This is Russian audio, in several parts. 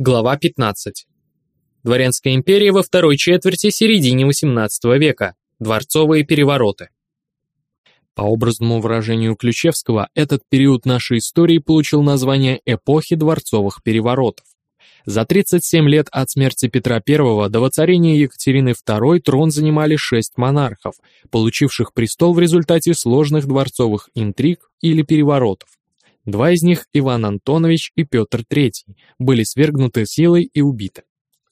Глава 15. Дворянская империя во второй четверти середине XVIII века. Дворцовые перевороты. По образному выражению Ключевского, этот период нашей истории получил название эпохи дворцовых переворотов. За 37 лет от смерти Петра I до воцарения Екатерины II трон занимали шесть монархов, получивших престол в результате сложных дворцовых интриг или переворотов. Два из них, Иван Антонович и Петр III, были свергнуты силой и убиты.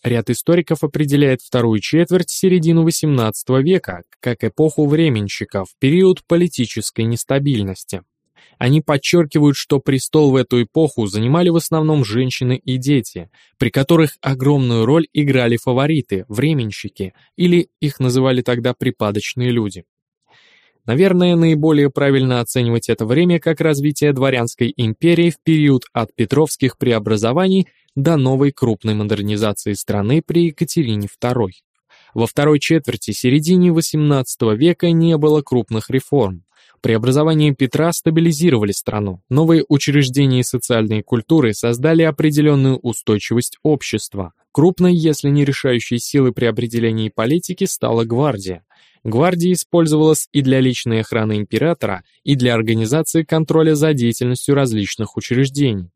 Ряд историков определяет вторую четверть середину XVIII века как эпоху временщиков, период политической нестабильности. Они подчеркивают, что престол в эту эпоху занимали в основном женщины и дети, при которых огромную роль играли фавориты, временщики, или их называли тогда припадочные люди. Наверное, наиболее правильно оценивать это время как развитие дворянской империи в период от петровских преобразований до новой крупной модернизации страны при Екатерине II. Во второй четверти середине XVIII века не было крупных реформ. Преобразования Петра стабилизировали страну. Новые учреждения и социальные культуры создали определенную устойчивость общества. Крупной, если не решающей силой при определении политики, стала гвардия. Гвардия использовалась и для личной охраны императора, и для организации контроля за деятельностью различных учреждений.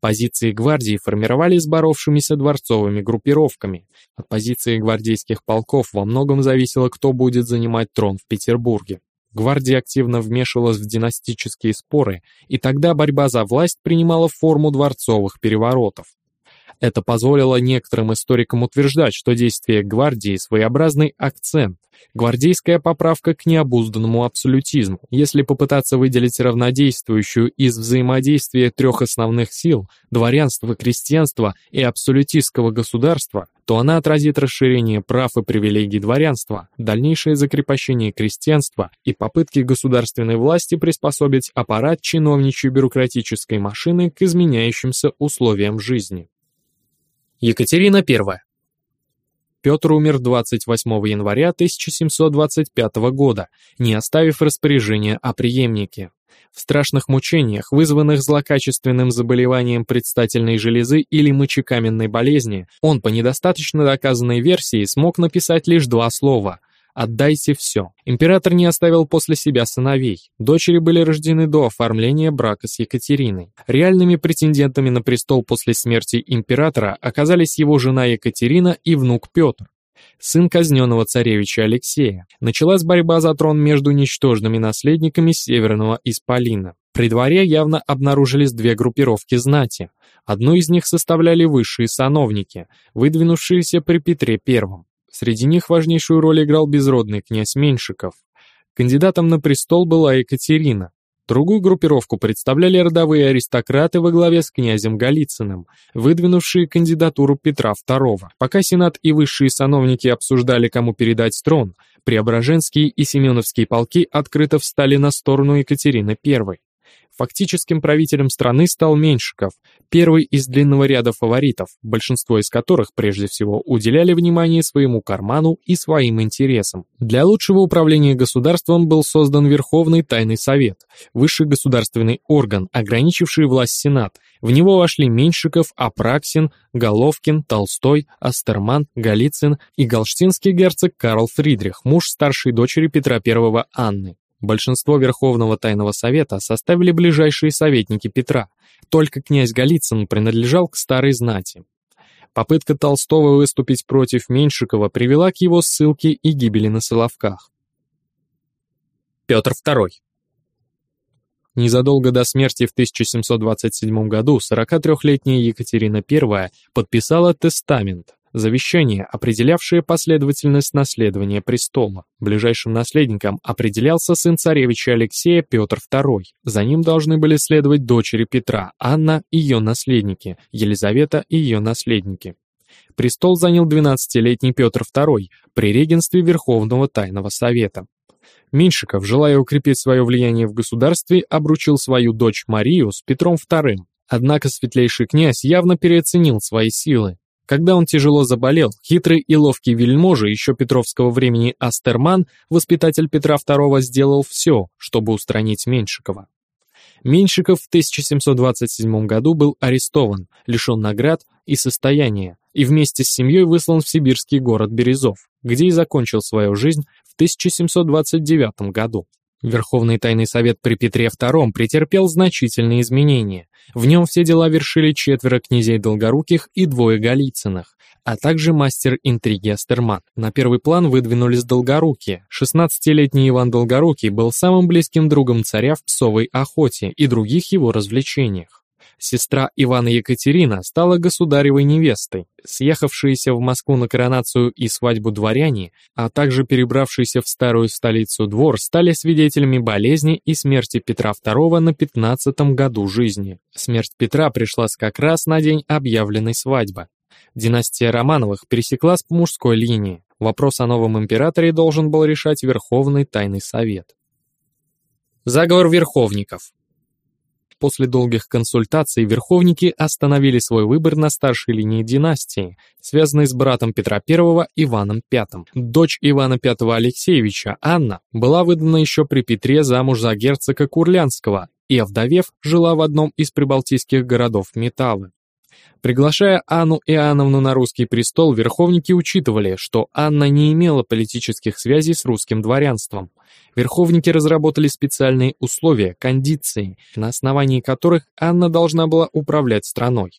Позиции гвардии формировались боровшимися дворцовыми группировками. От позиции гвардейских полков во многом зависело, кто будет занимать трон в Петербурге. Гвардия активно вмешивалась в династические споры, и тогда борьба за власть принимала форму дворцовых переворотов. Это позволило некоторым историкам утверждать, что действие гвардии – своеобразный акцент, гвардейская поправка к необузданному абсолютизму. Если попытаться выделить равнодействующую из взаимодействия трех основных сил – дворянства, крестьянства и абсолютистского государства, то она отразит расширение прав и привилегий дворянства, дальнейшее закрепощение крестьянства и попытки государственной власти приспособить аппарат чиновничьей бюрократической машины к изменяющимся условиям жизни. Екатерина I. Петр умер 28 января 1725 года, не оставив распоряжения о преемнике. В страшных мучениях, вызванных злокачественным заболеванием предстательной железы или мочекаменной болезни, он по недостаточно доказанной версии смог написать лишь два слова Отдайте все. Император не оставил после себя сыновей. Дочери были рождены до оформления брака с Екатериной. Реальными претендентами на престол после смерти императора оказались его жена Екатерина и внук Петр сын казненного царевича Алексея. Началась борьба за трон между ничтожными наследниками Северного Исполина. При дворе явно обнаружились две группировки знати. Одну из них составляли высшие сановники, выдвинувшиеся при Петре I. Среди них важнейшую роль играл безродный князь Меньшиков. Кандидатом на престол была Екатерина. Другую группировку представляли родовые аристократы во главе с князем Голицыным, выдвинувшие кандидатуру Петра II. Пока Сенат и высшие сановники обсуждали, кому передать трон, Преображенские и Семеновские полки открыто встали на сторону Екатерины I. Фактическим правителем страны стал Меньшиков, первый из длинного ряда фаворитов, большинство из которых прежде всего уделяли внимание своему карману и своим интересам. Для лучшего управления государством был создан Верховный Тайный Совет, высший государственный орган, ограничивший власть Сенат. В него вошли Меньшиков, Апраксин, Головкин, Толстой, Астерман, Голицын и галштинский герцог Карл Фридрих, муж старшей дочери Петра I Анны. Большинство Верховного Тайного Совета составили ближайшие советники Петра, только князь Голицын принадлежал к старой знати. Попытка Толстого выступить против Меньшикова привела к его ссылке и гибели на Соловках. Петр II Незадолго до смерти в 1727 году 43-летняя Екатерина I подписала тестамент, Завещание, определявшее последовательность наследования престола. Ближайшим наследником определялся сын царевича Алексея Петр II. За ним должны были следовать дочери Петра, Анна и ее наследники, Елизавета и ее наследники. Престол занял 12-летний Петр II при регенстве Верховного Тайного Совета. Меньшиков, желая укрепить свое влияние в государстве, обручил свою дочь Марию с Петром II. Однако светлейший князь явно переоценил свои силы. Когда он тяжело заболел, хитрый и ловкий вельможа еще Петровского времени Астерман, воспитатель Петра II, сделал все, чтобы устранить Меньшикова. Меньшиков в 1727 году был арестован, лишен наград и состояния, и вместе с семьей выслан в сибирский город Березов, где и закончил свою жизнь в 1729 году. Верховный тайный совет при Петре II претерпел значительные изменения. В нем все дела вершили четверо князей Долгоруких и двое Голицыных, а также мастер интриги Астерман. На первый план выдвинулись Долгоруки. 16-летний Иван Долгорукий был самым близким другом царя в псовой охоте и других его развлечениях сестра Ивана Екатерина стала государевой невестой. Съехавшиеся в Москву на коронацию и свадьбу дворяне, а также перебравшиеся в старую столицу двор, стали свидетелями болезни и смерти Петра II на 15-м году жизни. Смерть Петра пришлась как раз на день объявленной свадьбы. Династия Романовых пересеклась по мужской линии. Вопрос о новом императоре должен был решать Верховный Тайный Совет. Заговор верховников После долгих консультаций верховники остановили свой выбор на старшей линии династии, связанной с братом Петра I Иваном V. Дочь Ивана V Алексеевича, Анна, была выдана еще при Петре замуж за герцога Курлянского и, овдовев, жила в одном из прибалтийских городов Метавы. Приглашая Анну Иоанновну на русский престол, верховники учитывали, что Анна не имела политических связей с русским дворянством. Верховники разработали специальные условия, кондиции, на основании которых Анна должна была управлять страной.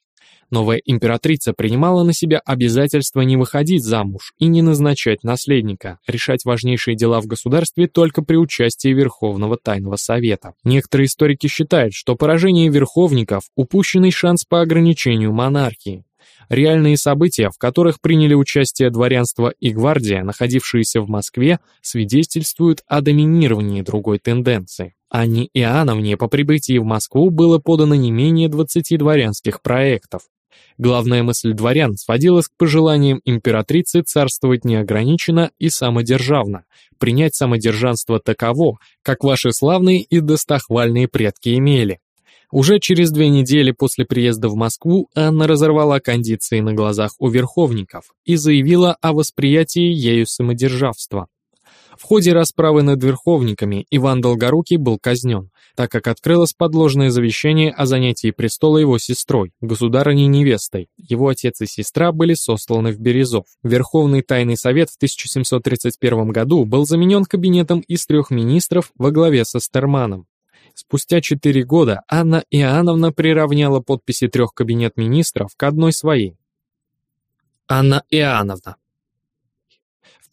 Новая императрица принимала на себя обязательство не выходить замуж и не назначать наследника, решать важнейшие дела в государстве только при участии Верховного Тайного Совета. Некоторые историки считают, что поражение верховников – упущенный шанс по ограничению монархии. Реальные события, в которых приняли участие дворянство и гвардия, находившиеся в Москве, свидетельствуют о доминировании другой тенденции. Анне Иоанновне по прибытии в Москву было подано не менее 20 дворянских проектов. Главная мысль дворян сводилась к пожеланиям императрицы царствовать неограниченно и самодержавно, принять самодержанство таково, как ваши славные и достохвальные предки имели. Уже через две недели после приезда в Москву Анна разорвала кондиции на глазах у верховников и заявила о восприятии ею самодержавства. В ходе расправы над верховниками Иван Долгорукий был казнен, так как открылось подложное завещание о занятии престола его сестрой, государыней-невестой. Его отец и сестра были сосланы в Березов. Верховный тайный совет в 1731 году был заменен кабинетом из трех министров во главе со Стерманом. Спустя четыре года Анна Иоанновна приравняла подписи трех кабинет-министров к одной своей. Анна Иоанновна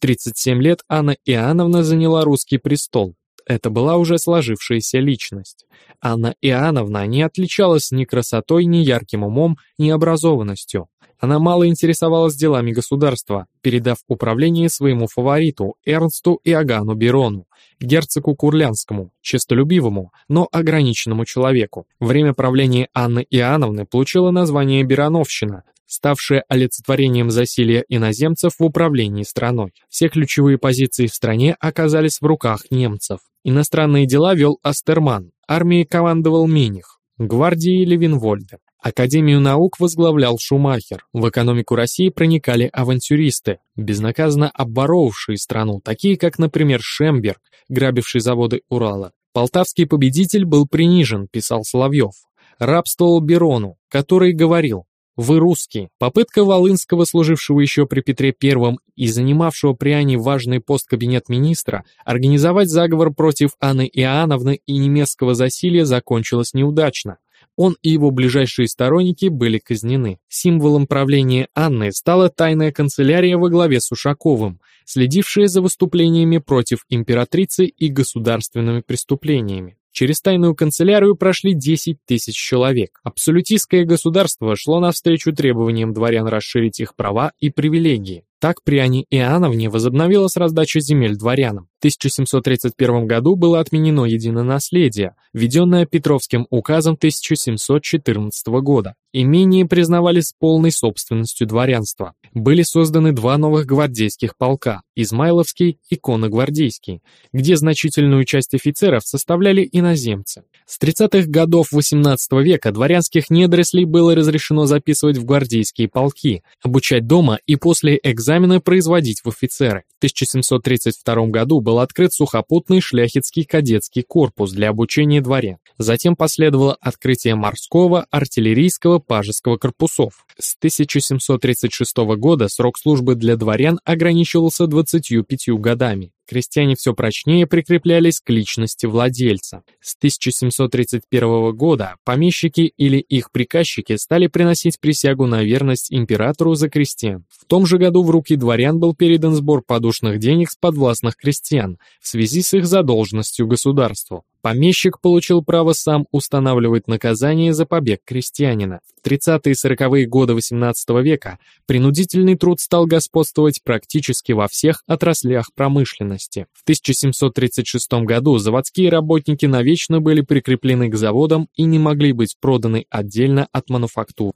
37 лет Анна Иоанновна заняла русский престол. Это была уже сложившаяся личность. Анна Иоанновна не отличалась ни красотой, ни ярким умом, ни образованностью. Она мало интересовалась делами государства, передав управление своему фавориту Эрнсту Иоганну Берону, герцогу Курлянскому, честолюбивому, но ограниченному человеку. Время правления Анны Иоанновны получило название Бероновщина, ставшее олицетворением засилия иноземцев в управлении страной. Все ключевые позиции в стране оказались в руках немцев. Иностранные дела вел Астерман, армией командовал Миних, гвардией Левинвольде. Академию наук возглавлял Шумахер. В экономику России проникали авантюристы, безнаказанно обворовавшие страну, такие как, например, Шемберг, грабивший заводы Урала. Полтавский победитель был принижен, писал Соловьев. Рабствовал Берону, который говорил «Вы русские». Попытка Волынского, служившего еще при Петре I и занимавшего при Ане важный пост кабинет министра, организовать заговор против Анны Иоанновны и немецкого засилия закончилась неудачно. Он и его ближайшие сторонники были казнены. Символом правления Анны стала тайная канцелярия во главе с Ушаковым, следившая за выступлениями против императрицы и государственными преступлениями. Через тайную канцелярию прошли 10 тысяч человек. Абсолютистское государство шло навстречу требованиям дворян расширить их права и привилегии. Так при Ане Иоанновне возобновилась раздача земель дворянам. В 1731 году было отменено единонаследие, введенное Петровским указом 1714 года. Имения признавались полной собственностью дворянства. Были созданы два новых гвардейских полка – Измайловский и Конногвардейский, где значительную часть офицеров составляли иноземцы. С 30-х годов XVIII века дворянских недорослей было разрешено записывать в гвардейские полки, обучать дома и после экзамена производить в офицеры. В 1732 году был открыт сухопутный шляхетский кадетский корпус для обучения дворян. Затем последовало открытие морского, артиллерийского, пажеского корпусов. С 1736 года срок службы для дворян ограничивался 25 годами крестьяне все прочнее прикреплялись к личности владельца. С 1731 года помещики или их приказчики стали приносить присягу на верность императору за крестьян. В том же году в руки дворян был передан сбор подушных денег с подвластных крестьян в связи с их задолженностью государству. Помещик получил право сам устанавливать наказание за побег крестьянина. В 30-е и 40-е годы XVIII века принудительный труд стал господствовать практически во всех отраслях промышленности. В 1736 году заводские работники навечно были прикреплены к заводам и не могли быть проданы отдельно от мануфактур.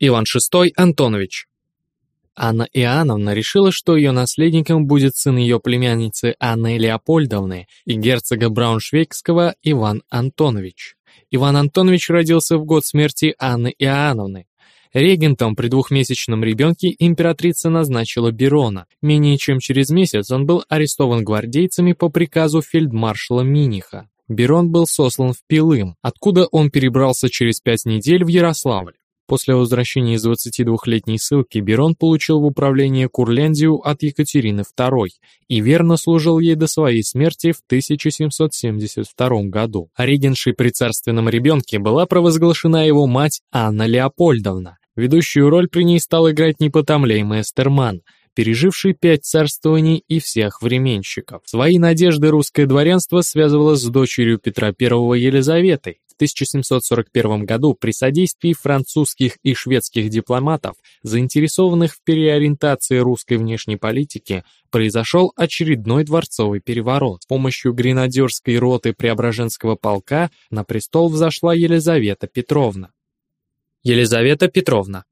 Иван VI Антонович Анна Иоанновна решила, что ее наследником будет сын ее племянницы Анны Леопольдовны и герцога Брауншвейгского Иван Антонович. Иван Антонович родился в год смерти Анны Иоанновны. Регентом при двухмесячном ребенке императрица назначила Берона. Менее чем через месяц он был арестован гвардейцами по приказу фельдмаршала Миниха. Берон был сослан в Пилым, откуда он перебрался через пять недель в Ярославль. После возвращения из 22-летней ссылки Берон получил в управление Курляндию от Екатерины II и верно служил ей до своей смерти в 1772 году. Регеншей при царственном ребенке была провозглашена его мать Анна Леопольдовна. Ведущую роль при ней стал играть непотомляемый Эстерман, переживший пять царствований и всех временщиков. Свои надежды русское дворянство связывало с дочерью Петра I Елизаветой, 1741 году при содействии французских и шведских дипломатов, заинтересованных в переориентации русской внешней политики, произошел очередной дворцовый переворот. С помощью гренадерской роты Преображенского полка на престол взошла Елизавета Петровна. Елизавета Петровна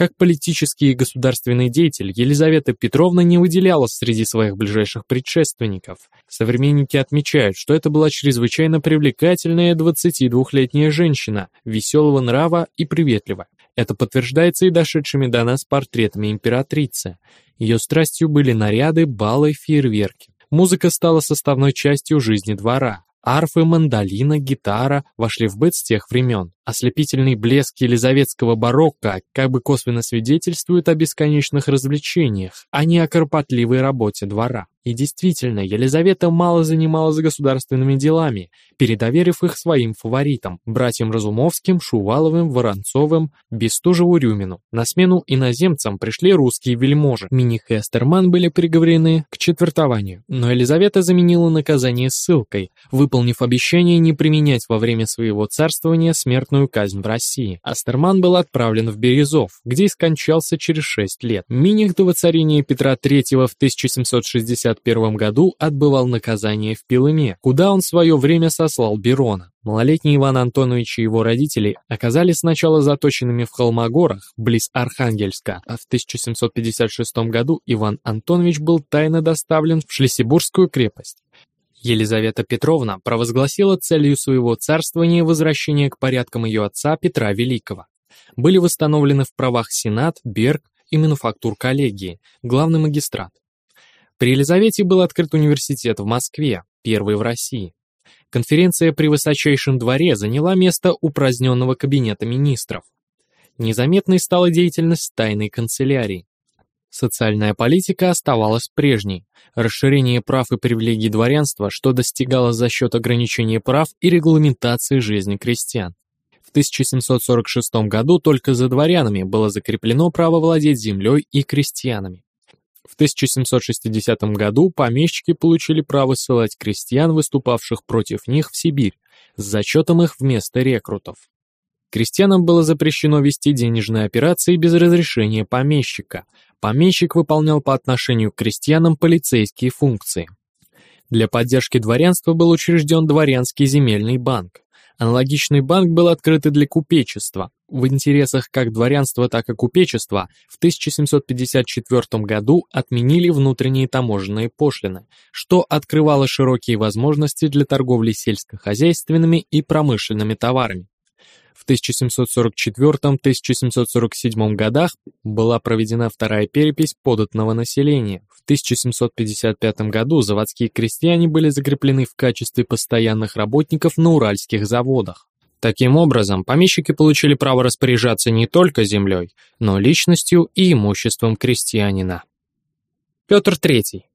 как политический и государственный деятель, Елизавета Петровна не выделялась среди своих ближайших предшественников. Современники отмечают, что это была чрезвычайно привлекательная 22-летняя женщина, веселого нрава и приветливая. Это подтверждается и дошедшими до нас портретами императрицы. Ее страстью были наряды, балы, фейерверки. Музыка стала составной частью жизни двора. Арфы, мандолина, гитара вошли в быт с тех времен. Ослепительный блеск елизаветского барокко как бы косвенно свидетельствует о бесконечных развлечениях, а не о кропотливой работе двора. И действительно, Елизавета мало занималась государственными делами, передоверив их своим фаворитам, братьям Разумовским, Шуваловым, Воронцовым, Бестужеву-Рюмину. На смену иноземцам пришли русские вельможи. Миних и Эстерман были приговорены к четвертованию, но Елизавета заменила наказание ссылкой, выполнив обещание не применять во время своего царствования смертную казнь в России. Астерман был отправлен в Березов, где и скончался через шесть лет. Миних до воцарения Петра III в 1760 1951 году отбывал наказание в Пилыме, куда он в свое время сослал Берона. Малолетний Иван Антонович и его родители оказались сначала заточенными в Холмогорах, близ Архангельска, а в 1756 году Иван Антонович был тайно доставлен в Шлиссельбургскую крепость. Елизавета Петровна провозгласила целью своего царствования возвращение к порядкам ее отца Петра Великого. Были восстановлены в правах Сенат, Берг и мануфактур коллегии, главный магистрат. При Елизавете был открыт университет в Москве, первый в России. Конференция при высочайшем дворе заняла место упраздненного кабинета министров. Незаметной стала деятельность тайной канцелярии. Социальная политика оставалась прежней. Расширение прав и привилегий дворянства, что достигалось за счет ограничения прав и регламентации жизни крестьян. В 1746 году только за дворянами было закреплено право владеть землей и крестьянами. В 1760 году помещики получили право ссылать крестьян, выступавших против них, в Сибирь, с зачетом их вместо рекрутов. Крестьянам было запрещено вести денежные операции без разрешения помещика. Помещик выполнял по отношению к крестьянам полицейские функции. Для поддержки дворянства был учрежден дворянский земельный банк. Аналогичный банк был открыт и для купечества. В интересах как дворянства, так и купечества в 1754 году отменили внутренние таможенные пошлины, что открывало широкие возможности для торговли сельскохозяйственными и промышленными товарами. В 1744-1747 годах была проведена вторая перепись податного населения. В 1755 году заводские крестьяне были закреплены в качестве постоянных работников на уральских заводах. Таким образом, помещики получили право распоряжаться не только землей, но личностью и имуществом крестьянина. Петр III.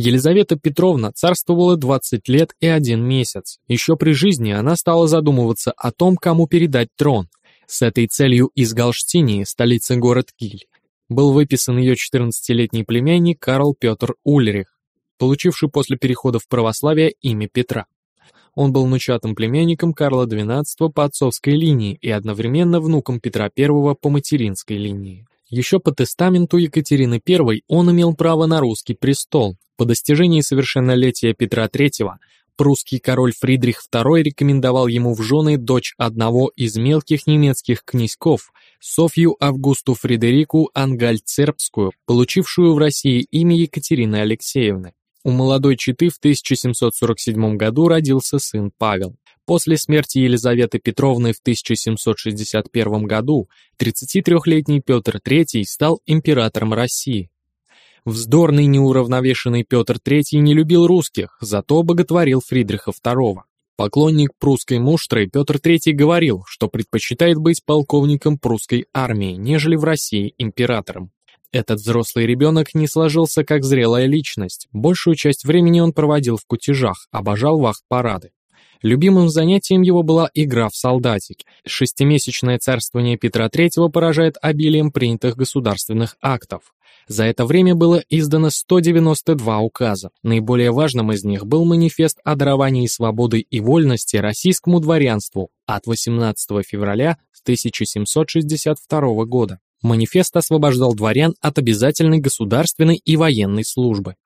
Елизавета Петровна царствовала 20 лет и один месяц. Еще при жизни она стала задумываться о том, кому передать трон. С этой целью из Галштинии, столицы город Киль, был выписан ее 14-летний племянник Карл Петр Ульрих, получивший после перехода в православие имя Петра. Он был внучатым племянником Карла XII по отцовской линии и одновременно внуком Петра I по материнской линии. Еще по тестаменту Екатерины I он имел право на русский престол. По достижении совершеннолетия Петра III прусский король Фридрих II рекомендовал ему в жены дочь одного из мелких немецких князьков, Софью Августу Фредерику Ангальцербскую, получившую в России имя Екатерины Алексеевны. У молодой четы в 1747 году родился сын Павел. После смерти Елизаветы Петровны в 1761 году 33-летний Петр III стал императором России. Вздорный неуравновешенный Петр III не любил русских, зато боготворил Фридриха II. Поклонник прусской муштры Петр III говорил, что предпочитает быть полковником прусской армии, нежели в России императором. Этот взрослый ребенок не сложился как зрелая личность. Большую часть времени он проводил в кутежах, обожал вахт-парады. Любимым занятием его была игра в солдатики. Шестимесячное царствование Петра III поражает обилием принятых государственных актов. За это время было издано 192 указа. Наиболее важным из них был манифест о даровании свободы и вольности российскому дворянству от 18 февраля 1762 года. Манифест освобождал дворян от обязательной государственной и военной службы.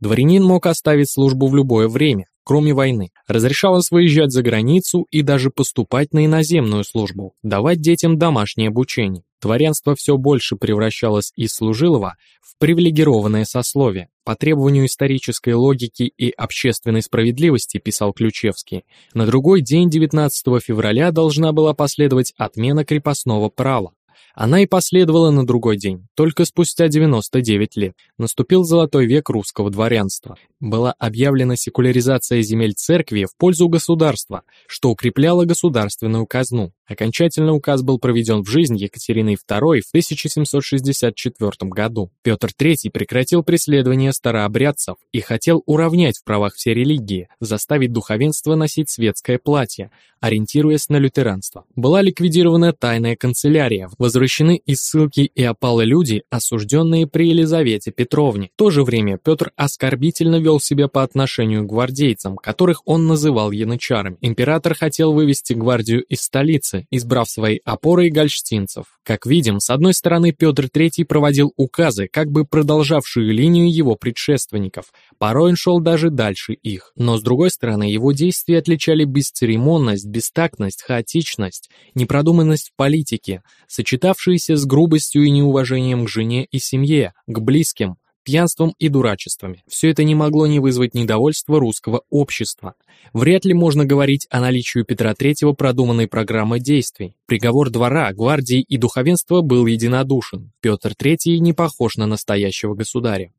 Дворянин мог оставить службу в любое время, кроме войны. Разрешалось выезжать за границу и даже поступать на иноземную службу, давать детям домашнее обучение. Дворянство все больше превращалось из служилого в привилегированное сословие. По требованию исторической логики и общественной справедливости, писал Ключевский, на другой день 19 февраля должна была последовать отмена крепостного права. Она и последовала на другой день, только спустя 99 лет. Наступил золотой век русского дворянства. Была объявлена секуляризация земель церкви в пользу государства, что укрепляло государственную казну. Окончательный указ был проведен в жизнь Екатериной II в 1764 году. Петр III прекратил преследование старообрядцев и хотел уравнять в правах все религии, заставить духовенство носить светское платье, ориентируясь на лютеранство. Была ликвидирована тайная канцелярия, возвращены из ссылки и опалы люди, осужденные при Елизавете Петровне. В то же время Петр оскорбительно вел себя по отношению к гвардейцам, которых он называл янычарами. Император хотел вывести гвардию из столицы, избрав своей опорой гольштинцев. Как видим, с одной стороны Петр III проводил указы, как бы продолжавшие линию его предшественников, порой он шел даже дальше их. Но с другой стороны, его действия отличали бесцеремонность, бестактность, хаотичность, непродуманность в политике, сочетавшиеся с грубостью и неуважением к жене и семье, к близким, пьянством и дурачествами. Все это не могло не вызвать недовольства русского общества. Вряд ли можно говорить о наличии у Петра III продуманной программы действий. Приговор двора, гвардии и духовенства был единодушен. Петр III не похож на настоящего государя.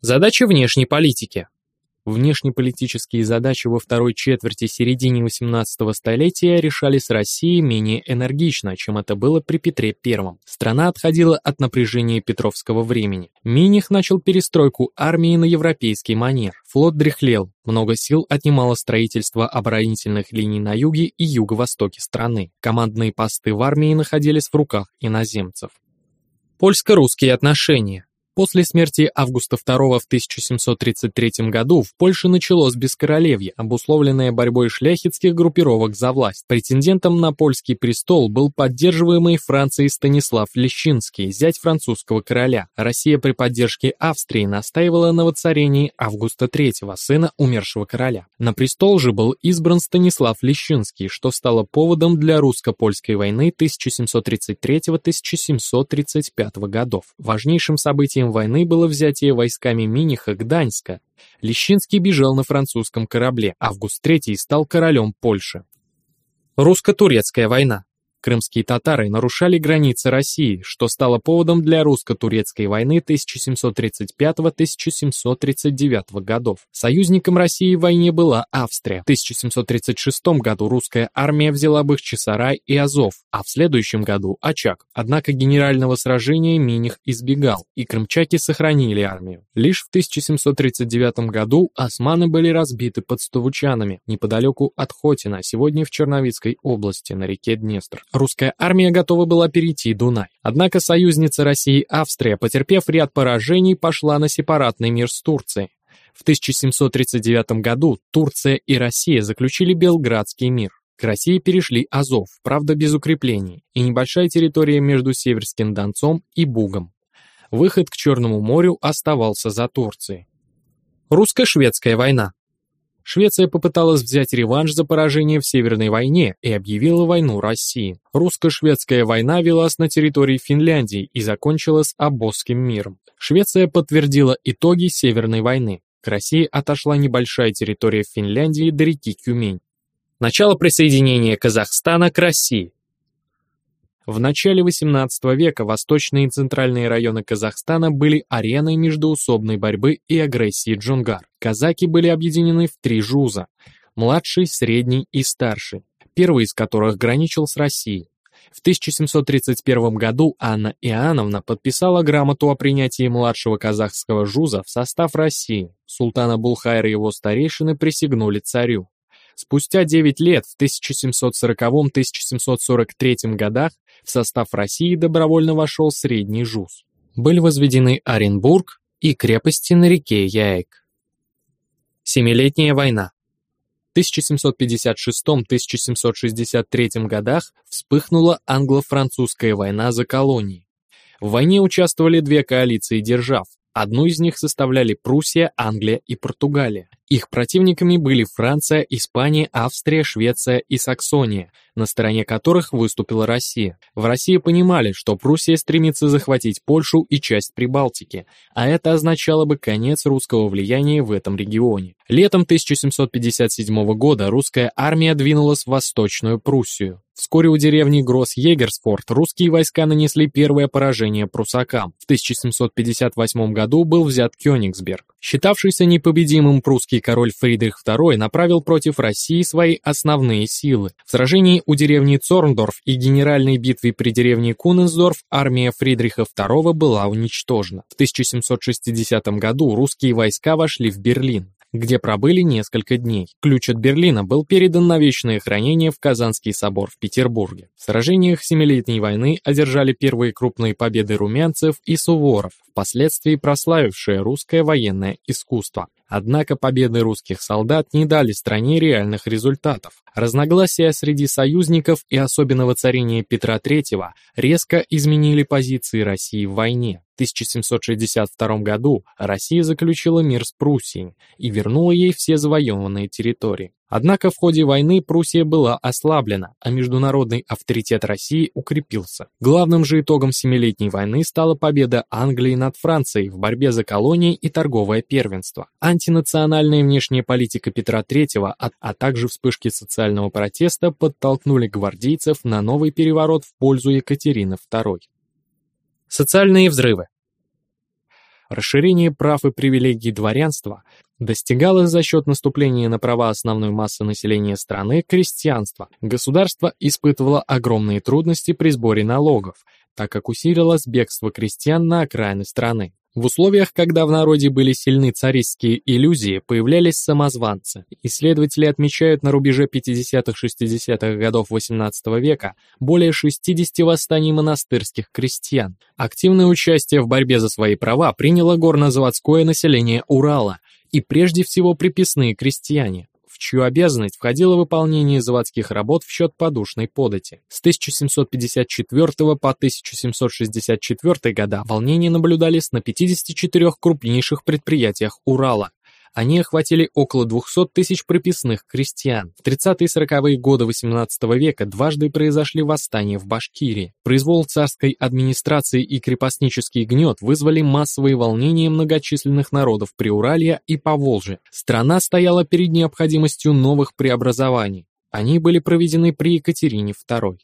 Задача внешней политики. Внешнеполитические задачи во второй четверти середине XVIII столетия решались Россией менее энергично, чем это было при Петре I. Страна отходила от напряжения Петровского времени. Миних начал перестройку армии на европейский манер. Флот дряхлел, много сил отнимало строительство оборонительных линий на юге и юго-востоке страны. Командные посты в армии находились в руках иноземцев. Польско-русские отношения. После смерти Августа II в 1733 году в Польше началось бескоролевье, обусловленное борьбой шляхетских группировок за власть. Претендентом на польский престол был поддерживаемый Францией Станислав Лещинский, зять французского короля. Россия при поддержке Австрии настаивала на воцарении Августа III, сына умершего короля. На престол же был избран Станислав Лещинский, что стало поводом для русско-польской войны 1733-1735 годов. Важнейшим событием Событием войны было взятие войсками Миниха Гданьска. Лещинский бежал на французском корабле, Август III стал королем Польши. Русско-турецкая война. Крымские татары нарушали границы России, что стало поводом для русско-турецкой войны 1735-1739 годов. Союзником России в войне была Австрия. В 1736 году русская армия взяла Бахчисарай и Азов, а в следующем году – Очаг. Однако генерального сражения Миних избегал, и крымчаки сохранили армию. Лишь в 1739 году османы были разбиты под Ставучанами, неподалеку от Хотина, сегодня в Черновицкой области, на реке Днестр. Русская армия готова была перейти Дунай. Однако союзница России Австрия, потерпев ряд поражений, пошла на сепаратный мир с Турцией. В 1739 году Турция и Россия заключили Белградский мир. К России перешли Азов, правда без укреплений, и небольшая территория между Северским Донцом и Бугом. Выход к Черному морю оставался за Турцией. Русско-шведская война Швеция попыталась взять реванш за поражение в Северной войне и объявила войну России. Русско-шведская война велась на территории Финляндии и закончилась Обосским миром. Швеция подтвердила итоги Северной войны. К России отошла небольшая территория Финляндии до реки Кюмень. Начало присоединения Казахстана к России. В начале XVIII века восточные и центральные районы Казахстана были ареной междоусобной борьбы и агрессии джунгар. Казаки были объединены в три жуза – младший, средний и старший, первый из которых граничил с Россией. В 1731 году Анна Иоанновна подписала грамоту о принятии младшего казахского жуза в состав России. Султана Булхайра и его старейшины присягнули царю. Спустя 9 лет, в 1740-1743 годах, в состав России добровольно вошел Средний Жуз. Были возведены Оренбург и крепости на реке Яек. Семилетняя война. В 1756-1763 годах вспыхнула англо-французская война за колонии. В войне участвовали две коалиции держав. Одну из них составляли Пруссия, Англия и Португалия. Их противниками были Франция, Испания, Австрия, Швеция и Саксония, на стороне которых выступила Россия. В России понимали, что Пруссия стремится захватить Польшу и часть Прибалтики, а это означало бы конец русского влияния в этом регионе. Летом 1757 года русская армия двинулась в Восточную Пруссию. Вскоре у деревни Гросс-Егерсфорд русские войска нанесли первое поражение прусакам. В 1758 году был взят Кёнигсберг. Считавшийся непобедимым прусский король Фридрих II направил против России свои основные силы. В сражении у деревни Цорндорф и генеральной битве при деревне Куненсдорф армия Фридриха II была уничтожена. В 1760 году русские войска вошли в Берлин где пробыли несколько дней. Ключ от Берлина был передан на вечное хранение в Казанский собор в Петербурге. В сражениях Семилетней войны одержали первые крупные победы румянцев и суворов, впоследствии прославившие русское военное искусство. Однако победы русских солдат не дали стране реальных результатов. Разногласия среди союзников и особенно воцарение Петра III резко изменили позиции России в войне. 1762 году Россия заключила мир с Пруссией и вернула ей все завоеванные территории. Однако в ходе войны Пруссия была ослаблена, а международный авторитет России укрепился. Главным же итогом Семилетней войны стала победа Англии над Францией в борьбе за колонии и торговое первенство. Антинациональная внешняя политика Петра III, а, а также вспышки социального протеста подтолкнули гвардейцев на новый переворот в пользу Екатерины II. Социальные взрывы. Расширение прав и привилегий дворянства достигалось за счет наступления на права основной массы населения страны крестьянства. Государство испытывало огромные трудности при сборе налогов, так как усилилось бегство крестьян на окраины страны. В условиях, когда в народе были сильны царистские иллюзии, появлялись самозванцы. Исследователи отмечают на рубеже 50-60-х годов XVIII века более 60 восстаний монастырских крестьян. Активное участие в борьбе за свои права приняло горнозаводское население Урала и прежде всего приписные крестьяне чью обязанность входило выполнение заводских работ в счет подушной подати. С 1754 по 1764 года волнения наблюдались на 54 крупнейших предприятиях Урала, они охватили около 200 тысяч прописных крестьян. В 30-е и 40-е годы XVIII века дважды произошли восстания в Башкирии. Произвол царской администрации и крепостнический гнет вызвали массовые волнения многочисленных народов Приуралья и Поволжья. Страна стояла перед необходимостью новых преобразований. Они были проведены при Екатерине II.